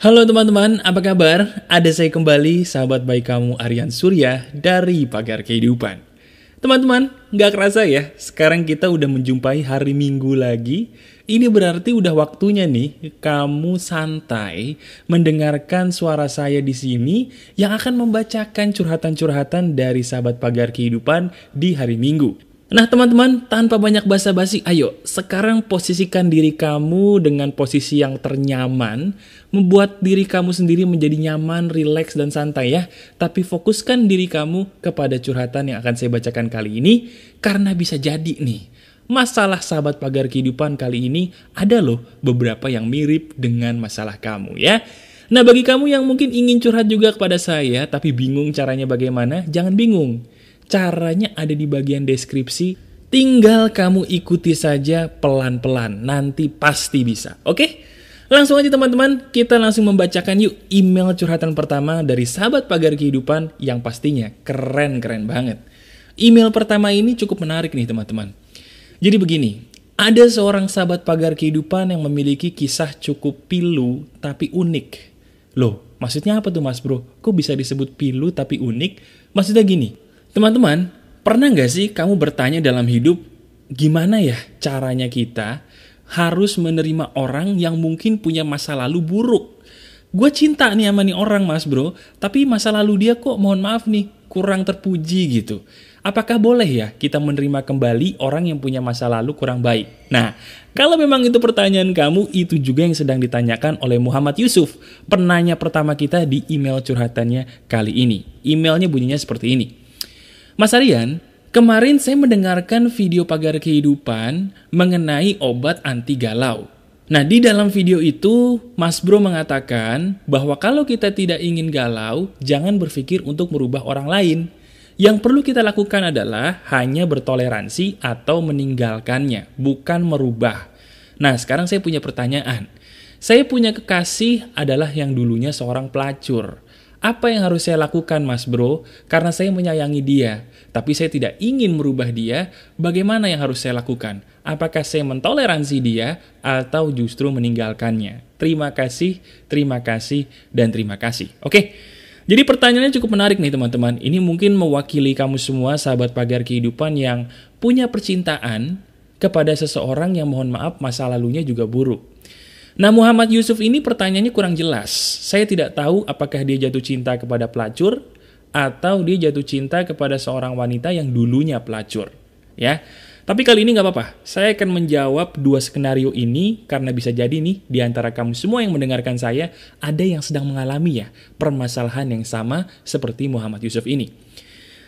Halo teman-teman, apa kabar? Ada saya kembali, sahabat baik kamu Aryan Surya dari Pagar Kehidupan. Teman-teman, nggak kerasa ya, sekarang kita udah menjumpai hari Minggu lagi. Ini berarti udah waktunya nih kamu santai mendengarkan suara saya di sini yang akan membacakan curhatan-curhatan dari sahabat Pagar Kehidupan di hari Minggu. Nah teman-teman, tanpa banyak basa-basi, ayo sekarang posisikan diri kamu dengan posisi yang ternyaman, membuat diri kamu sendiri menjadi nyaman, rileks, dan santai ya. Tapi fokuskan diri kamu kepada curhatan yang akan saya bacakan kali ini, karena bisa jadi nih, masalah sahabat pagar kehidupan kali ini ada loh beberapa yang mirip dengan masalah kamu ya. Nah bagi kamu yang mungkin ingin curhat juga kepada saya, tapi bingung caranya bagaimana, jangan bingung Caranya ada di bagian deskripsi. Tinggal kamu ikuti saja pelan-pelan. Nanti pasti bisa. Oke? Langsung aja teman-teman, kita langsung membacakan yuk email curhatan pertama dari sahabat pagar kehidupan yang pastinya keren-keren banget. Email pertama ini cukup menarik nih teman-teman. Jadi begini, ada seorang sahabat pagar kehidupan yang memiliki kisah cukup pilu tapi unik. Loh, maksudnya apa tuh mas bro? Kok bisa disebut pilu tapi unik? Maksudnya gini, Teman-teman, pernah nggak sih kamu bertanya dalam hidup, gimana ya caranya kita harus menerima orang yang mungkin punya masa lalu buruk? Gue cinta nih sama nih orang mas bro, tapi masa lalu dia kok mohon maaf nih, kurang terpuji gitu. Apakah boleh ya kita menerima kembali orang yang punya masa lalu kurang baik? Nah, kalau memang itu pertanyaan kamu, itu juga yang sedang ditanyakan oleh Muhammad Yusuf, penanya pertama kita di email curhatannya kali ini. Emailnya bunyinya seperti ini. Mas Aryan, kemarin saya mendengarkan video pagar kehidupan mengenai obat anti galau. Nah, di dalam video itu, Mas Bro mengatakan bahwa kalau kita tidak ingin galau, jangan berpikir untuk merubah orang lain. Yang perlu kita lakukan adalah hanya bertoleransi atau meninggalkannya, bukan merubah. Nah, sekarang saya punya pertanyaan. Saya punya kekasih adalah yang dulunya seorang pelacur. Apa yang harus saya lakukan, Mas Bro? Karena saya menyayangi dia, tapi saya tidak ingin merubah dia. Bagaimana yang harus saya lakukan? Apakah saya mentoleransi dia atau justru meninggalkannya? Terima kasih, terima kasih, dan terima kasih. Oke. Jadi pertanyaannya cukup menarik nih teman-teman. Ini mungkin mewakili kamu semua sahabat pagar kehidupan yang punya percintaan kepada seseorang yang mohon maaf masa lalunya juga buruk. Nah Muhammad Yusuf ini pertanyaannya kurang jelas. Saya tidak tahu apakah dia jatuh cinta kepada pelacur atau dia jatuh cinta kepada seorang wanita yang dulunya pelacur. Ya, tapi kali ini nggak apa-apa. Saya akan menjawab dua skenario ini karena bisa jadi nih di antara kamu semua yang mendengarkan saya ada yang sedang mengalami ya permasalahan yang sama seperti Muhammad Yusuf ini.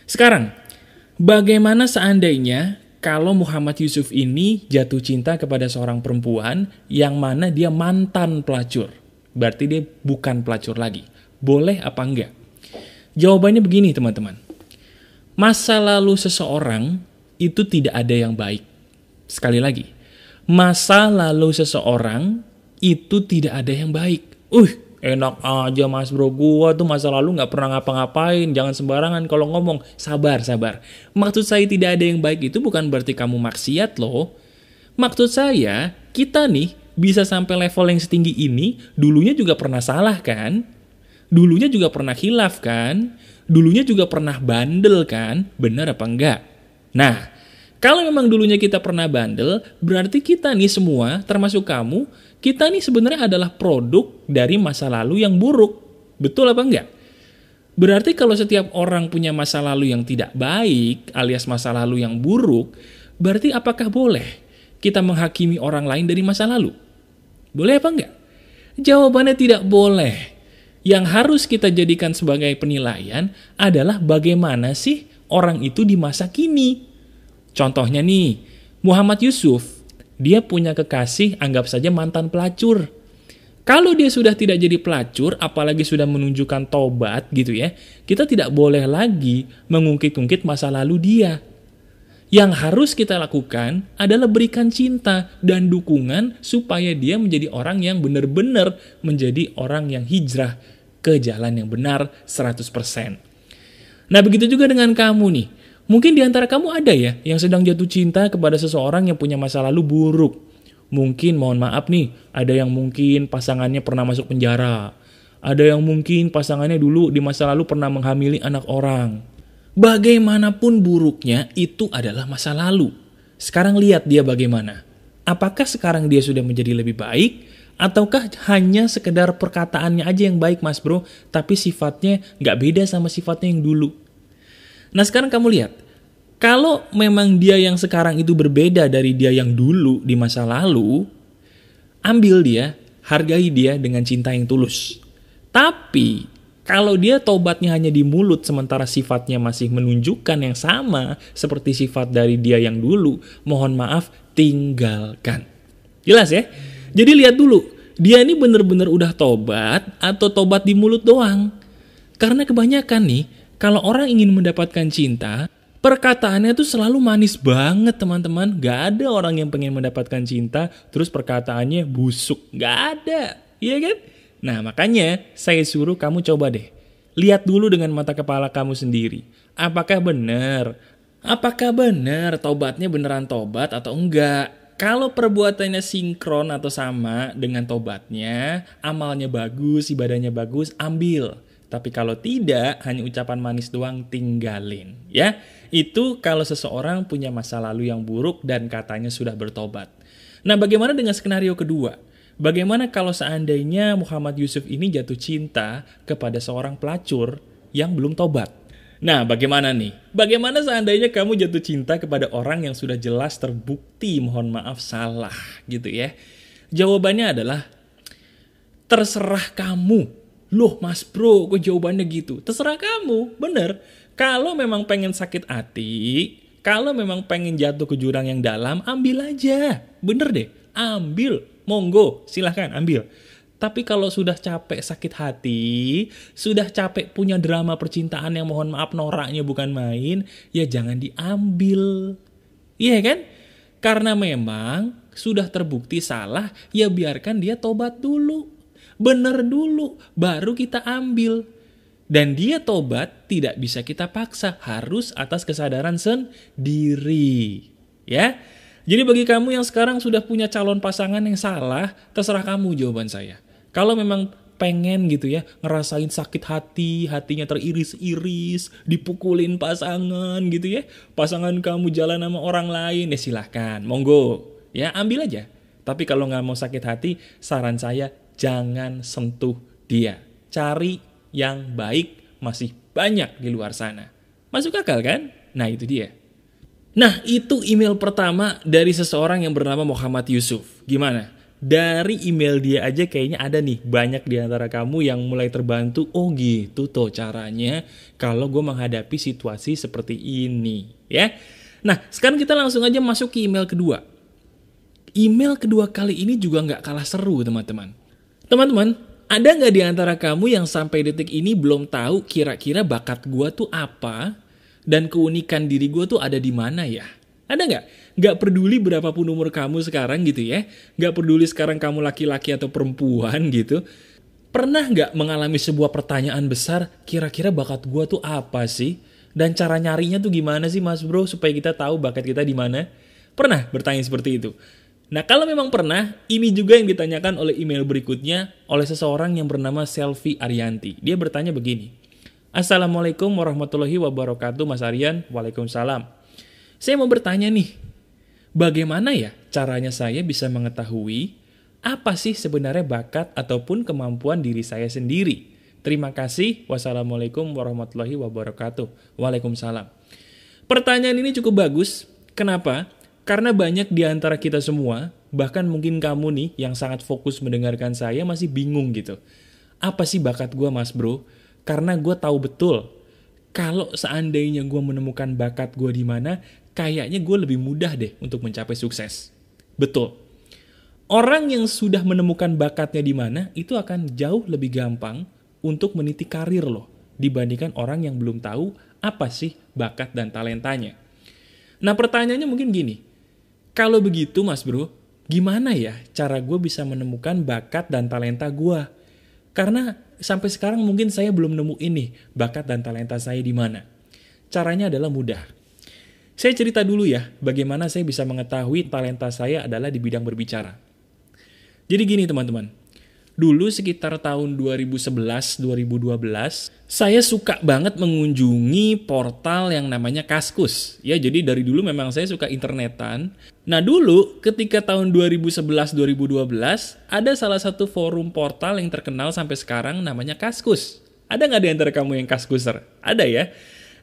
Sekarang, bagaimana seandainya kalau Muhammad Yusuf ini jatuh cinta kepada seorang perempuan yang mana dia mantan pelacur. Berarti dia bukan pelacur lagi. Boleh apa enggak? Jawabannya begini teman-teman. Masa lalu seseorang itu tidak ada yang baik. Sekali lagi, masa lalu seseorang itu tidak ada yang baik. Uh, enak aja mas bro. Gua tuh masa lalu nggak pernah ngapa-ngapain. Jangan sembarangan kalau ngomong. Sabar sabar. Maksud saya tidak ada yang baik itu bukan berarti kamu maksiat loh. Maksud saya kita nih bisa sampai level yang setinggi ini dulunya juga pernah salah kan? Dulunya juga pernah hilaf kan? Dulunya juga pernah bandel kan? Bener apa enggak? Nah kalau memang dulunya kita pernah bandel, berarti kita nih semua, termasuk kamu, kita nih sebenarnya adalah produk dari masa lalu yang buruk. Betul apa enggak? Berarti kalau setiap orang punya masa lalu yang tidak baik, alias masa lalu yang buruk, berarti apakah boleh kita menghakimi orang lain dari masa lalu? Boleh apa enggak? Jawabannya tidak boleh. Yang harus kita jadikan sebagai penilaian adalah bagaimana sih orang itu di masa kini. Contohnya nih, Muhammad Yusuf, dia punya kekasih anggap saja mantan pelacur. Kalau dia sudah tidak jadi pelacur, apalagi sudah menunjukkan tobat gitu ya, kita tidak boleh lagi mengungkit-ungkit masa lalu dia. Yang harus kita lakukan adalah berikan cinta dan dukungan supaya dia menjadi orang yang benar-benar menjadi orang yang hijrah ke jalan yang benar 100%. Nah begitu juga dengan kamu nih. Mungkin di antara kamu ada ya yang sedang jatuh cinta kepada seseorang yang punya masa lalu buruk. Mungkin mohon maaf nih, ada yang mungkin pasangannya pernah masuk penjara. Ada yang mungkin pasangannya dulu di masa lalu pernah menghamili anak orang. Bagaimanapun buruknya, itu adalah masa lalu. Sekarang lihat dia bagaimana. Apakah sekarang dia sudah menjadi lebih baik? Ataukah hanya sekedar perkataannya aja yang baik mas bro, tapi sifatnya nggak beda sama sifatnya yang dulu. Nah sekarang kamu lihat, kalau memang dia yang sekarang itu berbeda dari dia yang dulu di masa lalu, ambil dia, hargai dia dengan cinta yang tulus. Tapi kalau dia tobatnya hanya di mulut sementara sifatnya masih menunjukkan yang sama seperti sifat dari dia yang dulu, mohon maaf tinggalkan. Jelas ya? Jadi lihat dulu, dia ini benar-benar udah tobat atau tobat di mulut doang. Karena kebanyakan nih, kalau orang ingin mendapatkan cinta, perkataannya tuh selalu manis banget teman-teman. Gak ada orang yang pengen mendapatkan cinta, terus perkataannya busuk. Gak ada, iya kan? Nah, makanya saya suruh kamu coba deh. Lihat dulu dengan mata kepala kamu sendiri. Apakah benar? Apakah benar tobatnya beneran tobat atau enggak? Kalau perbuatannya sinkron atau sama dengan tobatnya, amalnya bagus, ibadahnya bagus, ambil. Tapi kalau tidak, hanya ucapan manis doang, tinggalin. Ya, itu kalau seseorang punya masa lalu yang buruk dan katanya sudah bertobat. Nah, bagaimana dengan skenario kedua? Bagaimana kalau seandainya Muhammad Yusuf ini jatuh cinta kepada seorang pelacur yang belum tobat? Nah, bagaimana nih? Bagaimana seandainya kamu jatuh cinta kepada orang yang sudah jelas terbukti, mohon maaf, salah gitu ya? Jawabannya adalah, terserah kamu. Loh mas bro, kok jawabannya gitu? Terserah kamu, bener. Kalau memang pengen sakit hati, kalau memang pengen jatuh ke jurang yang dalam, ambil aja. Bener deh, ambil monggo silahkan ambil. Tapi kalau sudah capek sakit hati, sudah capek punya drama percintaan yang mohon maaf noraknya bukan main, ya jangan diambil. Iya kan? Karena memang sudah terbukti salah, ya biarkan dia tobat dulu. Bener dulu, baru kita ambil. Dan dia tobat tidak bisa kita paksa, harus atas kesadaran sendiri. Ya, jadi bagi kamu yang sekarang sudah punya calon pasangan yang salah, terserah kamu jawaban saya. Kalau memang pengen gitu ya, ngerasain sakit hati, hatinya teriris-iris, dipukulin pasangan gitu ya, pasangan kamu jalan sama orang lain, ya silahkan, monggo, ya ambil aja. Tapi kalau nggak mau sakit hati, saran saya jangan sentuh dia. Cari yang baik, masih banyak di luar sana. Masuk akal kan? Nah itu dia. Nah, itu email pertama dari seseorang yang bernama Muhammad Yusuf. Gimana? Dari email dia aja kayaknya ada nih banyak di antara kamu yang mulai terbantu. Oh gitu tuh caranya kalau gue menghadapi situasi seperti ini. ya. Nah, sekarang kita langsung aja masuk ke email kedua. Email kedua kali ini juga nggak kalah seru, teman-teman. Teman-teman, ada nggak di antara kamu yang sampai detik ini belum tahu kira-kira bakat gue tuh apa dan keunikan diri gue tuh ada di mana ya? Ada nggak? Nggak peduli berapapun umur kamu sekarang gitu ya. Nggak peduli sekarang kamu laki-laki atau perempuan gitu. Pernah nggak mengalami sebuah pertanyaan besar, kira-kira bakat gue tuh apa sih? Dan cara nyarinya tuh gimana sih mas bro, supaya kita tahu bakat kita di mana? Pernah bertanya seperti itu? Nah kalau memang pernah, ini juga yang ditanyakan oleh email berikutnya oleh seseorang yang bernama Selvi Arianti. Dia bertanya begini, Assalamualaikum warahmatullahi wabarakatuh Mas Aryan Waalaikumsalam Saya mau bertanya nih Bagaimana ya caranya saya bisa mengetahui apa sih sebenarnya bakat ataupun kemampuan diri saya sendiri? Terima kasih. Wassalamualaikum warahmatullahi wabarakatuh. Waalaikumsalam. Pertanyaan ini cukup bagus. Kenapa? Karena banyak di antara kita semua, bahkan mungkin kamu nih yang sangat fokus mendengarkan saya masih bingung gitu. Apa sih bakat gue mas bro? Karena gue tahu betul, kalau seandainya gue menemukan bakat gue di mana, kayaknya gue lebih mudah deh untuk mencapai sukses. Betul. Orang yang sudah menemukan bakatnya di mana, itu akan jauh lebih gampang untuk meniti karir loh, dibandingkan orang yang belum tahu apa sih bakat dan talentanya. Nah pertanyaannya mungkin gini, kalau begitu mas bro, gimana ya cara gue bisa menemukan bakat dan talenta gue? Karena sampai sekarang mungkin saya belum nemu ini bakat dan talenta saya di mana. Caranya adalah mudah. Saya cerita dulu ya, bagaimana saya bisa mengetahui talenta saya adalah di bidang berbicara. Jadi gini teman-teman, Dulu sekitar tahun 2011-2012, saya suka banget mengunjungi portal yang namanya Kaskus. Ya, jadi dari dulu memang saya suka internetan. Nah, dulu ketika tahun 2011-2012, ada salah satu forum portal yang terkenal sampai sekarang namanya Kaskus. Ada nggak di antara kamu yang Kaskuser? Ada ya?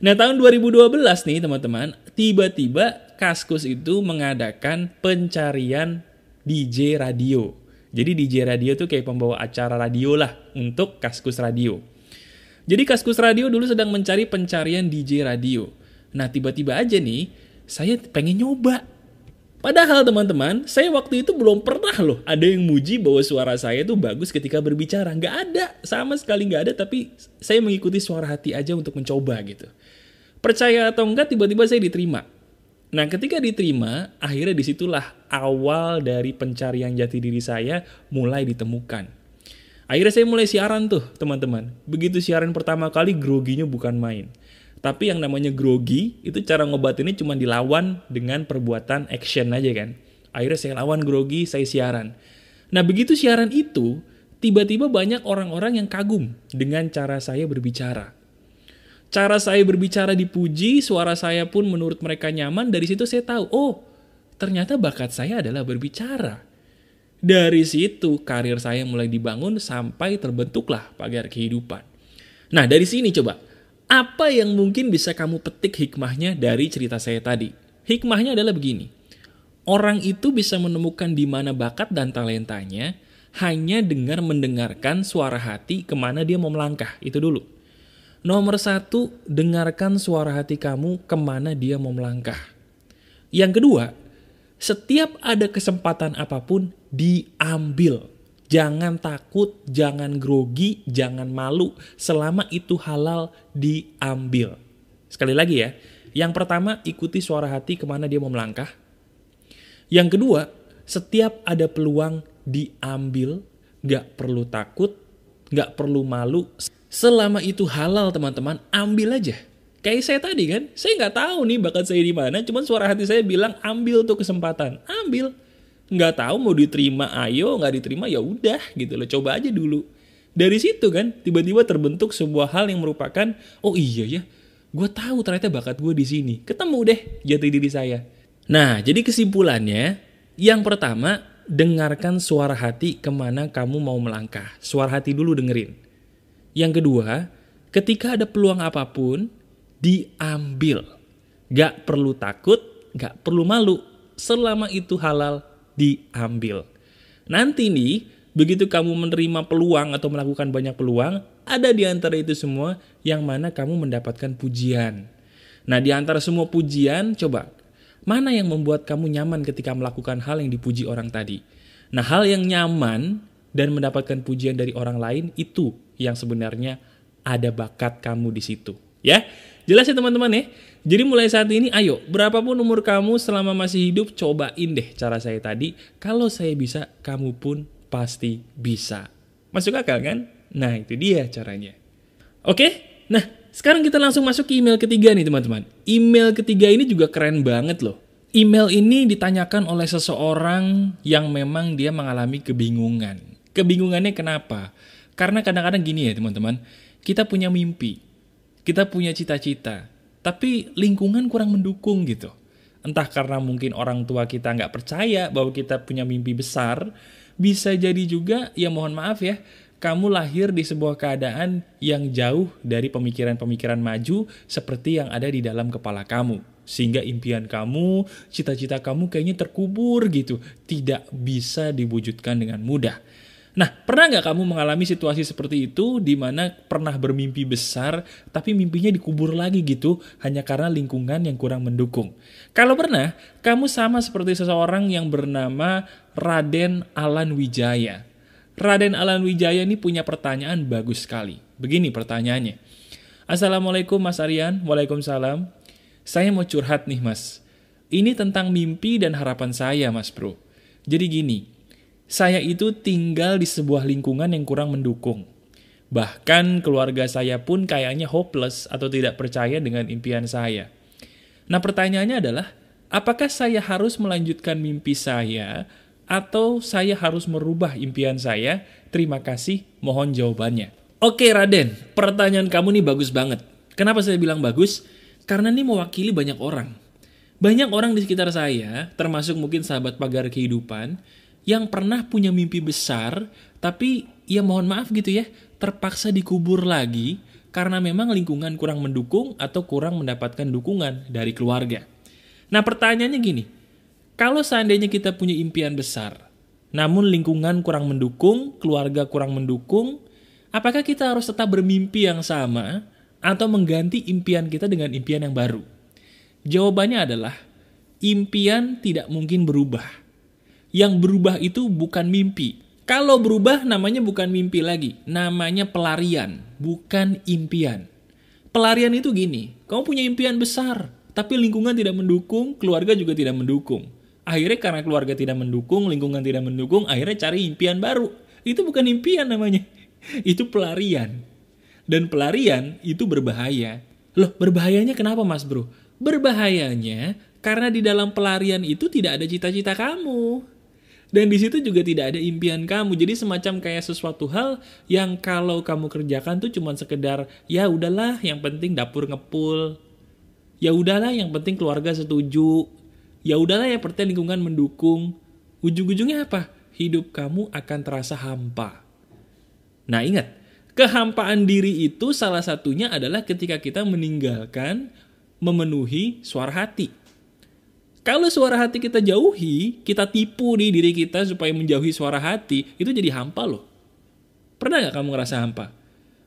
Nah, tahun 2012 nih, teman-teman, tiba-tiba Kaskus itu mengadakan pencarian DJ radio. Jadi DJ radio tuh kayak pembawa acara radio lah untuk Kaskus Radio. Jadi Kaskus Radio dulu sedang mencari pencarian DJ radio. Nah tiba-tiba aja nih, saya pengen nyoba. Padahal teman-teman, saya waktu itu belum pernah loh ada yang muji bahwa suara saya tuh bagus ketika berbicara. Nggak ada, sama sekali nggak ada, tapi saya mengikuti suara hati aja untuk mencoba gitu. Percaya atau enggak, tiba-tiba saya diterima. Nah, ketika diterima, akhirnya di situlah awal dari pencarian jati diri saya mulai ditemukan. Akhirnya saya mulai siaran tuh, teman-teman. Begitu siaran pertama kali, groginya bukan main. Tapi yang namanya grogi, itu cara ngobatinnya cuma dilawan dengan perbuatan action aja kan. Akhirnya saya lawan grogi, saya siaran. Nah, begitu siaran itu, tiba-tiba banyak orang-orang yang kagum dengan cara saya berbicara cara saya berbicara dipuji, suara saya pun menurut mereka nyaman, dari situ saya tahu, oh ternyata bakat saya adalah berbicara. Dari situ karir saya mulai dibangun sampai terbentuklah pagar kehidupan. Nah dari sini coba, apa yang mungkin bisa kamu petik hikmahnya dari cerita saya tadi? Hikmahnya adalah begini, orang itu bisa menemukan di mana bakat dan talentanya hanya dengan mendengarkan suara hati ke mana dia mau melangkah, itu dulu. Nomor satu, dengarkan suara hati kamu ke mana dia mau melangkah. Yang kedua, setiap ada kesempatan apa pun, diambil. Jangan takut, jangan grogi, jangan malu. Selama itu halal, diambil. Sekali lagi ya, yang pertama ikuti suara hati ke mana dia mau melangkah. Yang kedua, setiap ada peluang diambil, gak perlu takut, gak perlu malu. Selama itu halal teman-teman, ambil aja. Kayak saya tadi kan, saya nggak tahu nih bakat saya di mana, cuman suara hati saya bilang ambil tuh kesempatan, ambil. Nggak tahu mau diterima, ayo nggak diterima ya udah gitu loh, coba aja dulu. Dari situ kan, tiba-tiba terbentuk sebuah hal yang merupakan, oh iya ya, gue tahu ternyata bakat gue di sini. Ketemu deh jati diri saya. Nah, jadi kesimpulannya, yang pertama, dengarkan suara hati ke mana kamu mau melangkah. Suara hati dulu dengerin. Yang kedua, ketika ada peluang apa pun, diambil. Gak perlu takut, gak perlu malu. Selama itu halal, diambil. Nanti nih, begitu kamu menerima peluang atau melakukan banyak peluang, ada di antara itu semua yang mana kamu mendapatkan pujian. Nah, di antara semua pujian, coba mana yang membuat kamu nyaman ketika melakukan hal yang dipuji orang tadi? Nah, hal yang nyaman dan mendapatkan pujian dari orang lain itu yang sebenarnya ada bakat kamu di situ. Ya, jelas ya teman-teman ya. Jadi mulai saat ini, ayo, berapapun umur kamu selama masih hidup, cobain deh cara saya tadi. Kalau saya bisa, kamu pun pasti bisa. Masuk akal kan? Nah, itu dia caranya. Oke, nah sekarang kita langsung masuk ke email ketiga nih teman-teman. Email ketiga ini juga keren banget loh. Email ini ditanyakan oleh seseorang yang memang dia mengalami kebingungan. Kebingungannya kenapa? Karena kadang-kadang gini ya teman-teman, kita punya mimpi, kita punya cita-cita, tapi lingkungan kurang mendukung gitu. Entah karena mungkin orang tua kita nggak percaya bahwa kita punya mimpi besar, bisa jadi juga, ya mohon maaf ya, kamu lahir di sebuah keadaan yang jauh dari pemikiran-pemikiran maju seperti yang ada di dalam kepala kamu. Sehingga impian kamu, cita-cita kamu kayaknya terkubur gitu, tidak bisa diwujudkan dengan mudah. Nah, pernah nggak kamu mengalami situasi seperti itu di mana pernah bermimpi besar tapi mimpinya dikubur lagi gitu hanya karena lingkungan yang kurang mendukung? Kalau pernah, kamu sama seperti seseorang yang bernama Raden Alan Wijaya. Raden Alan Wijaya ini punya pertanyaan bagus sekali. Begini pertanyaannya. Assalamualaikum Mas Aryan, Waalaikumsalam. Saya mau curhat nih Mas. Ini tentang mimpi dan harapan saya Mas Bro. Jadi gini, saya itu tinggal di sebuah lingkungan yang kurang mendukung. Bahkan keluarga saya pun kayaknya hopeless atau tidak percaya dengan impian saya. Nah pertanyaannya adalah, apakah saya harus melanjutkan mimpi saya atau saya harus merubah impian saya? Terima kasih, mohon jawabannya. Oke Raden, pertanyaan kamu nih bagus banget. Kenapa saya bilang bagus? Karena ini mewakili banyak orang. Banyak orang di sekitar saya, termasuk mungkin sahabat pagar kehidupan, yang pernah punya mimpi besar, tapi ya mohon maaf gitu ya, terpaksa dikubur lagi karena memang lingkungan kurang mendukung atau kurang mendapatkan dukungan dari keluarga. Nah pertanyaannya gini, kalau seandainya kita punya impian besar, namun lingkungan kurang mendukung, keluarga kurang mendukung, apakah kita harus tetap bermimpi yang sama atau mengganti impian kita dengan impian yang baru? Jawabannya adalah impian tidak mungkin berubah. Yang berubah itu bukan mimpi, kalau berubah namanya bukan mimpi lagi, namanya pelarian, bukan impian. Pelarian itu gini, kamu punya impian besar, tapi lingkungan tidak mendukung, keluarga juga tidak mendukung. Akhirnya karena keluarga tidak mendukung, lingkungan tidak mendukung, akhirnya cari impian baru. Itu bukan impian namanya, itu pelarian. Dan pelarian itu berbahaya. Loh, berbahayanya kenapa mas bro? Berbahayanya karena di dalam pelarian itu tidak ada cita-cita kamu. Dan di situ juga tidak ada impian kamu. Jadi semacam kayak sesuatu hal yang kalau kamu kerjakan tuh cuma sekedar ya udahlah yang penting dapur ngepul. Ya udahlah yang penting keluarga setuju. Ya udahlah yang penting lingkungan mendukung. Ujung-ujungnya apa? Hidup kamu akan terasa hampa. Nah ingat, kehampaan diri itu salah satunya adalah ketika kita meninggalkan memenuhi suara hati. Kalau suara hati kita jauhi, kita tipu nih diri kita supaya menjauhi suara hati, itu jadi hampa loh. Pernah nggak kamu ngerasa hampa?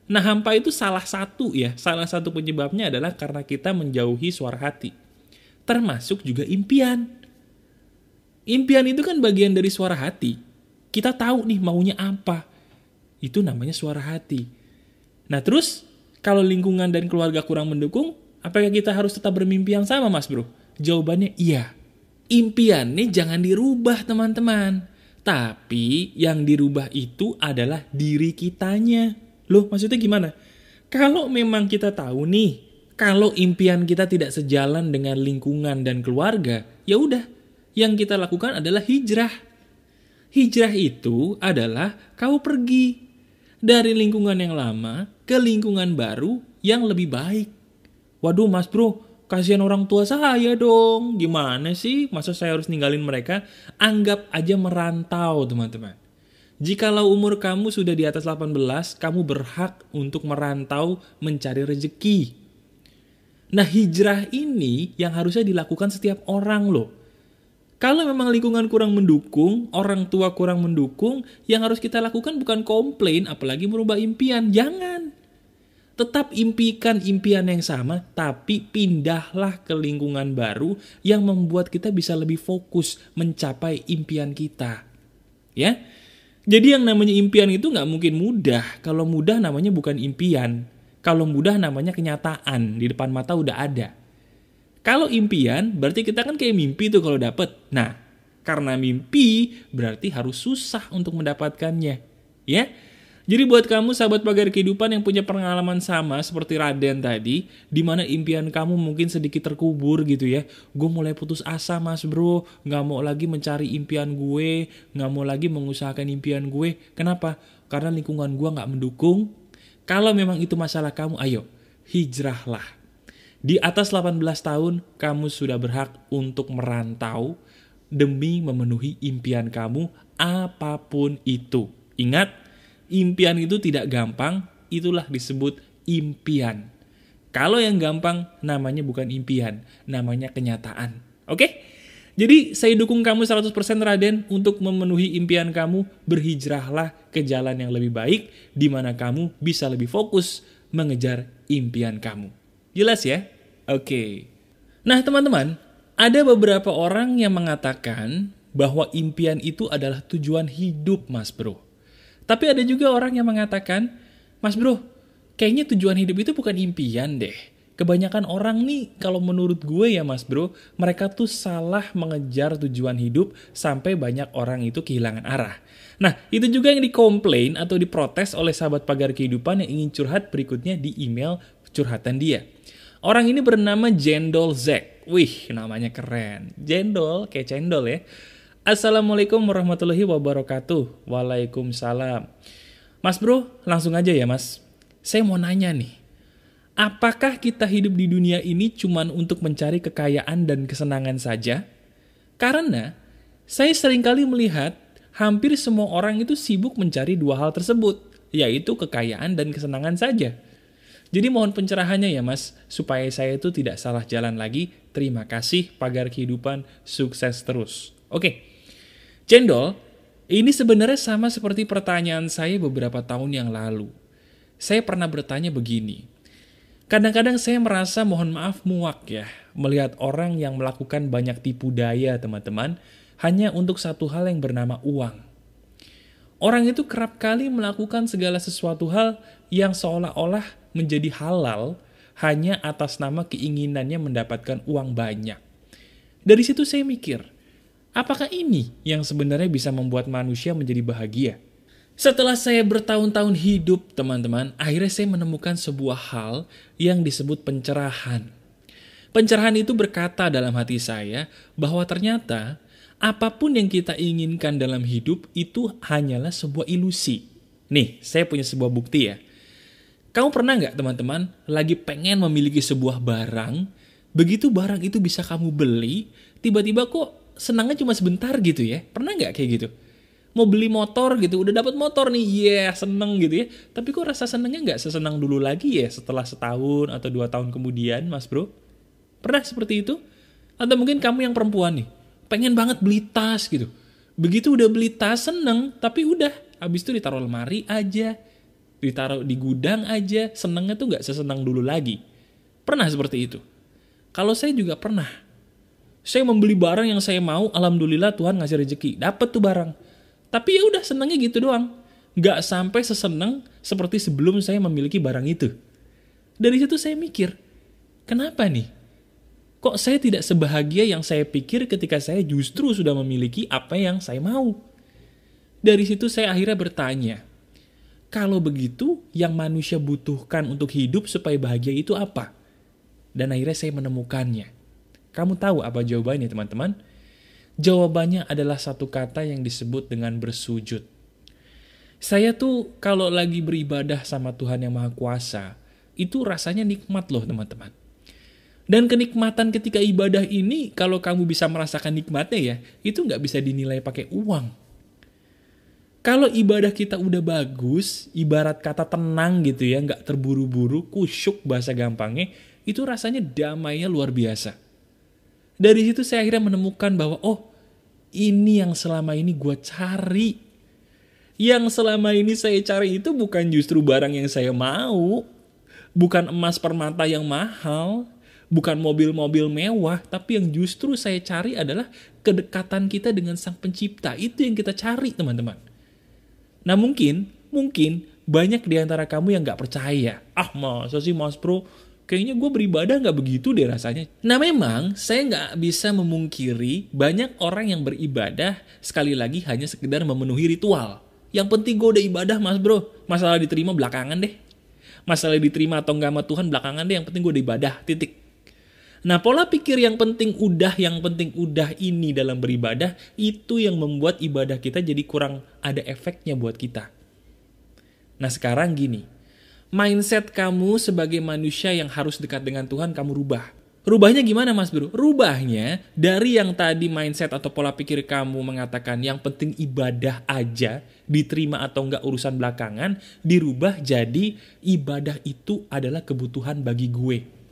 Nah hampa itu salah satu ya, salah satu penyebabnya adalah karena kita menjauhi suara hati. Termasuk juga impian. Impian itu kan bagian dari suara hati. Kita tahu nih maunya apa. Itu namanya suara hati. Nah terus, kalau lingkungan dan keluarga kurang mendukung, apakah kita harus tetap bermimpi yang sama mas bro? Jawabannya iya. Impian nih jangan dirubah teman-teman. Tapi yang dirubah itu adalah diri kitanya. Loh maksudnya gimana? Kalau memang kita tahu nih, kalau impian kita tidak sejalan dengan lingkungan dan keluarga, ya udah, yang kita lakukan adalah hijrah. Hijrah itu adalah kau pergi dari lingkungan yang lama ke lingkungan baru yang lebih baik. Waduh mas bro, kasihan orang tua saya dong. Gimana sih? Masa saya harus ninggalin mereka? Anggap aja merantau, teman-teman. Jikalau umur kamu sudah di atas 18, kamu berhak untuk merantau mencari rezeki. Nah, hijrah ini yang harusnya dilakukan setiap orang loh. Kalau memang lingkungan kurang mendukung, orang tua kurang mendukung, yang harus kita lakukan bukan komplain, apalagi merubah impian. Jangan. Tetap impikan impian yang sama, tapi pindahlah ke lingkungan baru yang membuat kita bisa lebih fokus mencapai impian kita. Ya, jadi yang namanya impian itu nggak mungkin mudah. Kalau mudah namanya bukan impian. Kalau mudah namanya kenyataan di depan mata udah ada. Kalau impian berarti kita kan kayak mimpi tuh kalau dapet. Nah, karena mimpi berarti harus susah untuk mendapatkannya. Ya, jadi buat kamu sahabat pagar kehidupan yang punya pengalaman sama seperti Raden tadi, di mana impian kamu mungkin sedikit terkubur gitu ya. Gue mulai putus asa mas bro, gak mau lagi mencari impian gue, gak mau lagi mengusahakan impian gue. Kenapa? Karena lingkungan gue gak mendukung. Kalau memang itu masalah kamu, ayo hijrahlah. Di atas 18 tahun, kamu sudah berhak untuk merantau demi memenuhi impian kamu apa pun itu. Ingat, impian itu tidak gampang, itulah disebut impian. Kalau yang gampang namanya bukan impian, namanya kenyataan. Oke? Jadi saya dukung kamu 100% Raden untuk memenuhi impian kamu, berhijrahlah ke jalan yang lebih baik di mana kamu bisa lebih fokus mengejar impian kamu. Jelas ya? Oke. Nah, teman-teman, ada beberapa orang yang mengatakan bahwa impian itu adalah tujuan hidup, Mas Bro. Tapi ada juga orang yang mengatakan, Mas bro, kayaknya tujuan hidup itu bukan impian deh. Kebanyakan orang nih, kalau menurut gue ya mas bro, mereka tuh salah mengejar tujuan hidup sampai banyak orang itu kehilangan arah. Nah, itu juga yang dikomplain atau diprotes oleh sahabat pagar kehidupan yang ingin curhat berikutnya di email curhatan dia. Orang ini bernama Jendol Zack. Wih, namanya keren. Jendol, kayak cendol ya. Assalamualaikum warahmatullahi wabarakatuh. Waalaikumsalam. Mas bro, langsung aja ya mas. Saya mau nanya nih. Apakah kita hidup di dunia ini cuman untuk mencari kekayaan dan kesenangan saja? Karena saya sering kali melihat hampir semua orang itu sibuk mencari dua hal tersebut, yaitu kekayaan dan kesenangan saja. Jadi mohon pencerahannya ya mas, supaya saya itu tidak salah jalan lagi. Terima kasih, pagar kehidupan, sukses terus. Oke, Cendol, ini sebenarnya sama seperti pertanyaan saya beberapa tahun yang lalu. Saya pernah bertanya begini, kadang-kadang saya merasa mohon maaf muak ya, melihat orang yang melakukan banyak tipu daya teman-teman, hanya untuk satu hal yang bernama uang. Orang itu kerap kali melakukan segala sesuatu hal yang seolah-olah menjadi halal hanya atas nama keinginannya mendapatkan uang banyak. Dari situ saya mikir, apakah ini yang sebenarnya bisa membuat manusia menjadi bahagia? Setelah saya bertahun-tahun hidup, teman-teman, akhirnya saya menemukan sebuah hal yang disebut pencerahan. Pencerahan itu berkata dalam hati saya bahwa ternyata apa pun yang kita inginkan dalam hidup itu hanyalah sebuah ilusi. Nih, saya punya sebuah bukti ya. Kamu pernah nggak teman-teman lagi pengen memiliki sebuah barang, begitu barang itu bisa kamu beli, tiba-tiba kok senangnya cuma sebentar gitu ya? Pernah nggak kayak gitu? Mau beli motor gitu, udah dapat motor nih, iya yeah, seneng gitu ya. Tapi kok rasa senengnya nggak sesenang dulu lagi ya setelah setahun atau dua tahun kemudian, mas bro? Pernah seperti itu? Atau mungkin kamu yang perempuan nih, pengen banget beli tas gitu. Begitu udah beli tas seneng, tapi udah, habis itu ditaruh lemari aja ditaruh di gudang aja, senengnya tuh nggak sesenang dulu lagi. Pernah seperti itu? Kalau saya juga pernah. Saya membeli barang yang saya mau, alhamdulillah Tuhan ngasih rezeki, dapat tuh barang. Tapi ya udah senengnya gitu doang. Nggak sampai seseneng seperti sebelum saya memiliki barang itu. Dari situ saya mikir, kenapa nih? Kok saya tidak sebahagia yang saya pikir ketika saya justru sudah memiliki apa yang saya mau? Dari situ saya akhirnya bertanya, kalau begitu, yang manusia butuhkan untuk hidup supaya bahagia itu apa? Dan akhirnya saya menemukannya. Kamu tahu apa jawabannya, teman-teman? Jawabannya adalah satu kata yang disebut dengan bersujud. Saya tuh kalau lagi beribadah sama Tuhan yang Maha Kuasa, itu rasanya nikmat loh, teman-teman. Dan kenikmatan ketika ibadah ini, kalau kamu bisa merasakan nikmatnya ya, itu nggak bisa dinilai pakai uang kalau ibadah kita udah bagus, ibarat kata tenang gitu ya, nggak terburu-buru, kusyuk bahasa gampangnya, itu rasanya damainya luar biasa. Dari situ saya akhirnya menemukan bahwa, oh ini yang selama ini gue cari. Yang selama ini saya cari itu bukan justru barang yang saya mau, bukan emas permata yang mahal, bukan mobil-mobil mewah, tapi yang justru saya cari adalah kedekatan kita dengan Sang Pencipta. Itu yang kita cari, teman-teman. Nah mungkin, mungkin banyak di antara kamu yang gak percaya. Ah masa sih mas bro, kayaknya gue beribadah gak begitu deh rasanya. Nah memang saya gak bisa memungkiri banyak orang yang beribadah sekali lagi hanya sekedar memenuhi ritual. Yang penting gue udah ibadah mas bro, masalah diterima belakangan deh. Masalah diterima atau enggak sama Tuhan belakangan deh, yang penting gue udah ibadah, titik. Nah, pola pikir yang penting udah, yang penting udah ini dalam beribadah, itu yang membuat ibadah kita jadi kurang ada efeknya buat kita. Nah, sekarang gini, mindset kamu sebagai manusia yang harus dekat dengan Tuhan, kamu rubah. Rubahnya gimana mas bro? Rubahnya dari yang tadi mindset atau pola pikir kamu mengatakan yang penting ibadah aja, diterima atau enggak urusan belakangan, dirubah jadi ibadah itu adalah kebutuhan bagi gue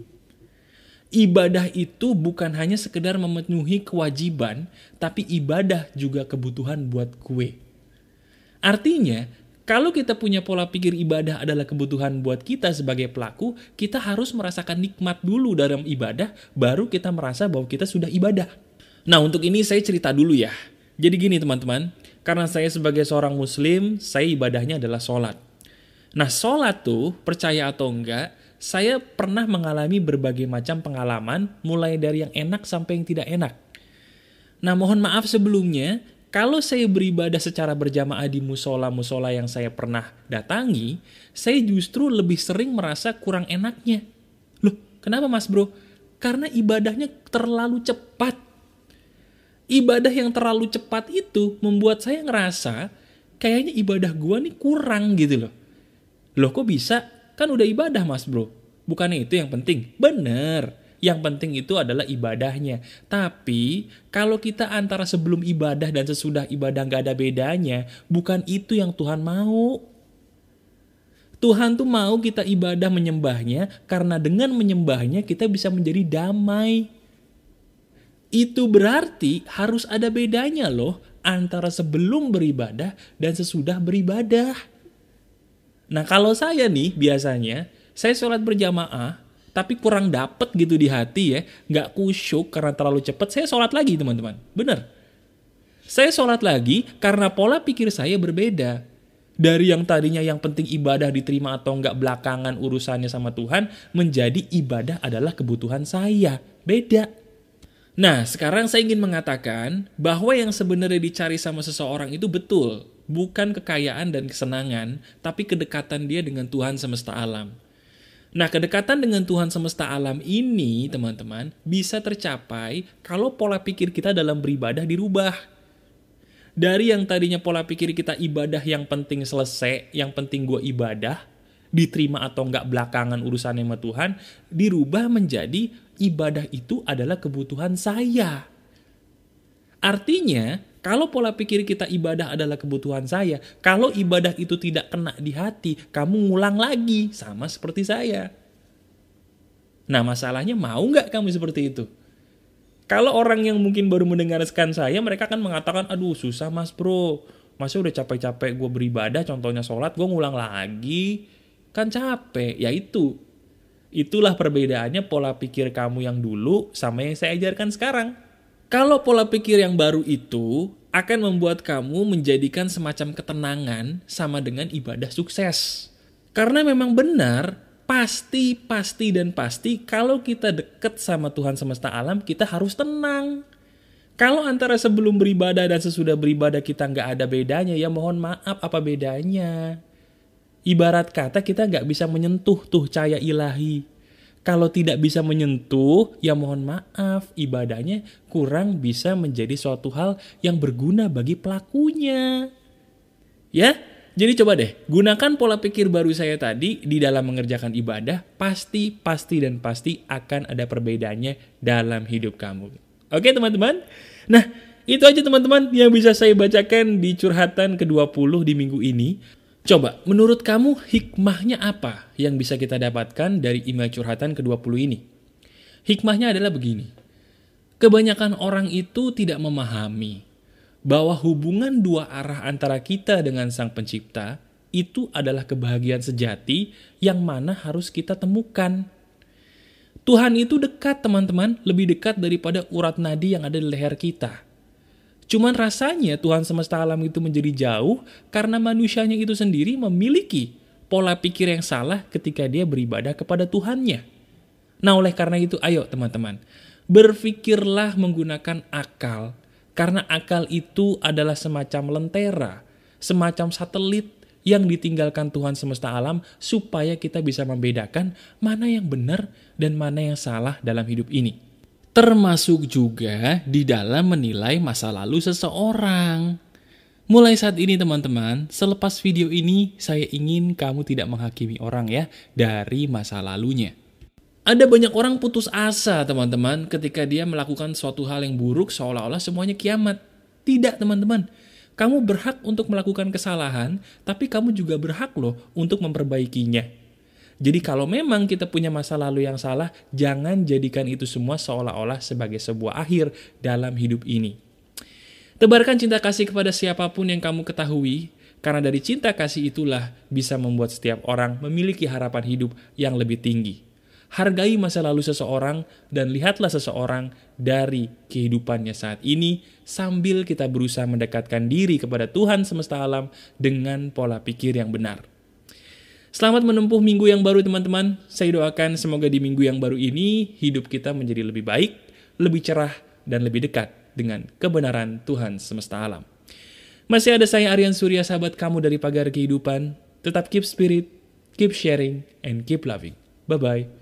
ibadah itu bukan hanya sekedar memenuhi kewajiban, tapi ibadah juga kebutuhan buat kue. Artinya, kalau kita punya pola pikir ibadah adalah kebutuhan buat kita sebagai pelaku, kita harus merasakan nikmat dulu dalam ibadah, baru kita merasa bahwa kita sudah ibadah. Nah, untuk ini saya cerita dulu ya. Jadi gini teman-teman, karena saya sebagai seorang muslim, saya ibadahnya adalah sholat. Nah, sholat tuh, percaya atau enggak, saya pernah mengalami berbagai macam pengalaman, mulai dari yang enak sampai yang tidak enak. Nah, mohon maaf sebelumnya, kalau saya beribadah secara berjamaah di musola-musola yang saya pernah datangi, saya justru lebih sering merasa kurang enaknya. Loh, kenapa mas bro? Karena ibadahnya terlalu cepat. Ibadah yang terlalu cepat itu membuat saya ngerasa kayaknya ibadah gua nih kurang gitu loh. Loh kok bisa? Kan udah ibadah mas bro. Bukannya itu yang penting? Bener. Yang penting itu adalah ibadahnya. Tapi kalau kita antara sebelum ibadah dan sesudah ibadah gak ada bedanya, bukan itu yang Tuhan mau. Tuhan tuh mau kita ibadah menyembahnya karena dengan menyembahnya kita bisa menjadi damai. Itu berarti harus ada bedanya loh antara sebelum beribadah dan sesudah beribadah. Nah kalau saya nih biasanya, saya sholat berjamaah, tapi kurang dapet gitu di hati ya, nggak kusyuk karena terlalu cepet, saya sholat lagi teman-teman. Bener. Saya sholat lagi karena pola pikir saya berbeda. Dari yang tadinya yang penting ibadah diterima atau nggak belakangan urusannya sama Tuhan, menjadi ibadah adalah kebutuhan saya. Beda. Nah, sekarang saya ingin mengatakan bahwa yang sebenarnya dicari sama seseorang itu betul. Bukan kekayaan dan kesenangan, tapi kedekatan dia dengan Tuhan semesta alam. Nah, kedekatan dengan Tuhan semesta alam ini, teman-teman, bisa tercapai kalau pola pikir kita dalam beribadah dirubah. Dari yang tadinya pola pikir kita ibadah yang penting selesai, yang penting gue ibadah, diterima atau enggak belakangan urusan sama Tuhan, dirubah menjadi ibadah itu adalah kebutuhan saya. Artinya, kalau pola pikir kita ibadah adalah kebutuhan saya, kalau ibadah itu tidak kena di hati, kamu ngulang lagi, sama seperti saya. Nah masalahnya mau nggak kamu seperti itu? Kalau orang yang mungkin baru mendengarkan saya, mereka akan mengatakan, aduh susah mas bro, masa udah capek-capek gue beribadah, contohnya sholat, gue ngulang lagi, kan capek, ya itu. Itulah perbedaannya pola pikir kamu yang dulu sama yang saya ajarkan sekarang. Kalau pola pikir yang baru itu akan membuat kamu menjadikan semacam ketenangan sama dengan ibadah sukses. Karena memang benar, pasti, pasti, dan pasti kalau kita deket sama Tuhan semesta alam, kita harus tenang. Kalau antara sebelum beribadah dan sesudah beribadah kita nggak ada bedanya, ya mohon maaf apa bedanya. Ibarat kata kita nggak bisa menyentuh tuh cahaya ilahi. Kalau tidak bisa menyentuh, ya mohon maaf, ibadahnya kurang bisa menjadi suatu hal yang berguna bagi pelakunya. Ya, jadi coba deh, gunakan pola pikir baru saya tadi di dalam mengerjakan ibadah, pasti, pasti, dan pasti akan ada perbedaannya dalam hidup kamu. Oke teman-teman? Nah, itu aja teman-teman yang bisa saya bacakan di curhatan ke-20 di minggu ini. Coba, menurut kamu hikmahnya apa yang bisa kita dapatkan dari email curhatan ke-20 ini? Hikmahnya adalah begini. Kebanyakan orang itu tidak memahami bahwa hubungan dua arah antara kita dengan Sang Pencipta itu adalah kebahagiaan sejati yang mana harus kita temukan. Tuhan itu dekat teman-teman, lebih dekat daripada urat nadi yang ada di leher kita. Cuman rasanya Tuhan semesta alam itu menjadi jauh karena manusianya itu sendiri memiliki pola pikir yang salah ketika dia beribadah kepada Tuhannya. Nah oleh karena itu ayo teman-teman, berpikirlah menggunakan akal. Karena akal itu adalah semacam lentera, semacam satelit yang ditinggalkan Tuhan semesta alam supaya kita bisa membedakan mana yang benar dan mana yang salah dalam hidup ini termasuk juga di dalam menilai masa lalu seseorang. Mulai saat ini teman-teman, selepas video ini saya ingin kamu tidak menghakimi orang ya dari masa lalunya. Ada banyak orang putus asa teman-teman ketika dia melakukan suatu hal yang buruk seolah-olah semuanya kiamat. Tidak teman-teman, kamu berhak untuk melakukan kesalahan, tapi kamu juga berhak loh untuk memperbaikinya. Jadi kalau memang kita punya masa lalu yang salah, jangan jadikan itu semua seolah-olah sebagai sebuah akhir dalam hidup ini. Tebarkan cinta kasih kepada siapa pun yang kamu ketahui, karena dari cinta kasih itulah bisa membuat setiap orang memiliki harapan hidup yang lebih tinggi. Hargai masa lalu seseorang dan lihatlah seseorang dari kehidupannya saat ini sambil kita berusaha mendekatkan diri kepada Tuhan semesta alam dengan pola pikir yang benar. Selamat menempuh minggu yang baru teman-teman. Saya doakan semoga di minggu yang baru ini hidup kita menjadi lebih baik, lebih cerah, dan lebih dekat dengan kebenaran Tuhan semesta alam. Masih ada saya Aryan Surya sahabat kamu dari Pagar Kehidupan. Tetap keep spirit, keep sharing, and keep loving. Bye-bye.